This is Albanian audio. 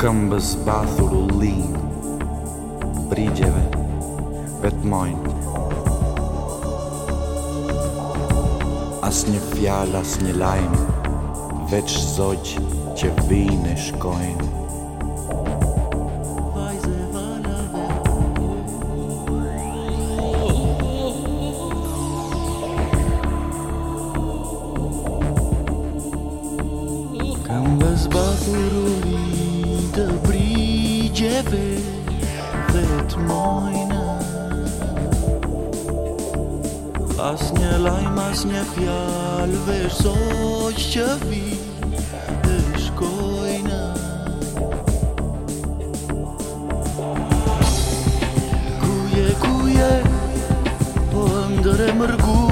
këmbës bathur u linë, Brigjeve vetmojnë As një fjall, as një lajmë Vecë zogjë që vinë e shkojnë Dhe të mojnë As një lajmë, as një fjalë Dhe s'oqë që vitë Dhe shkojnë Ku je, Po ndër e mërgu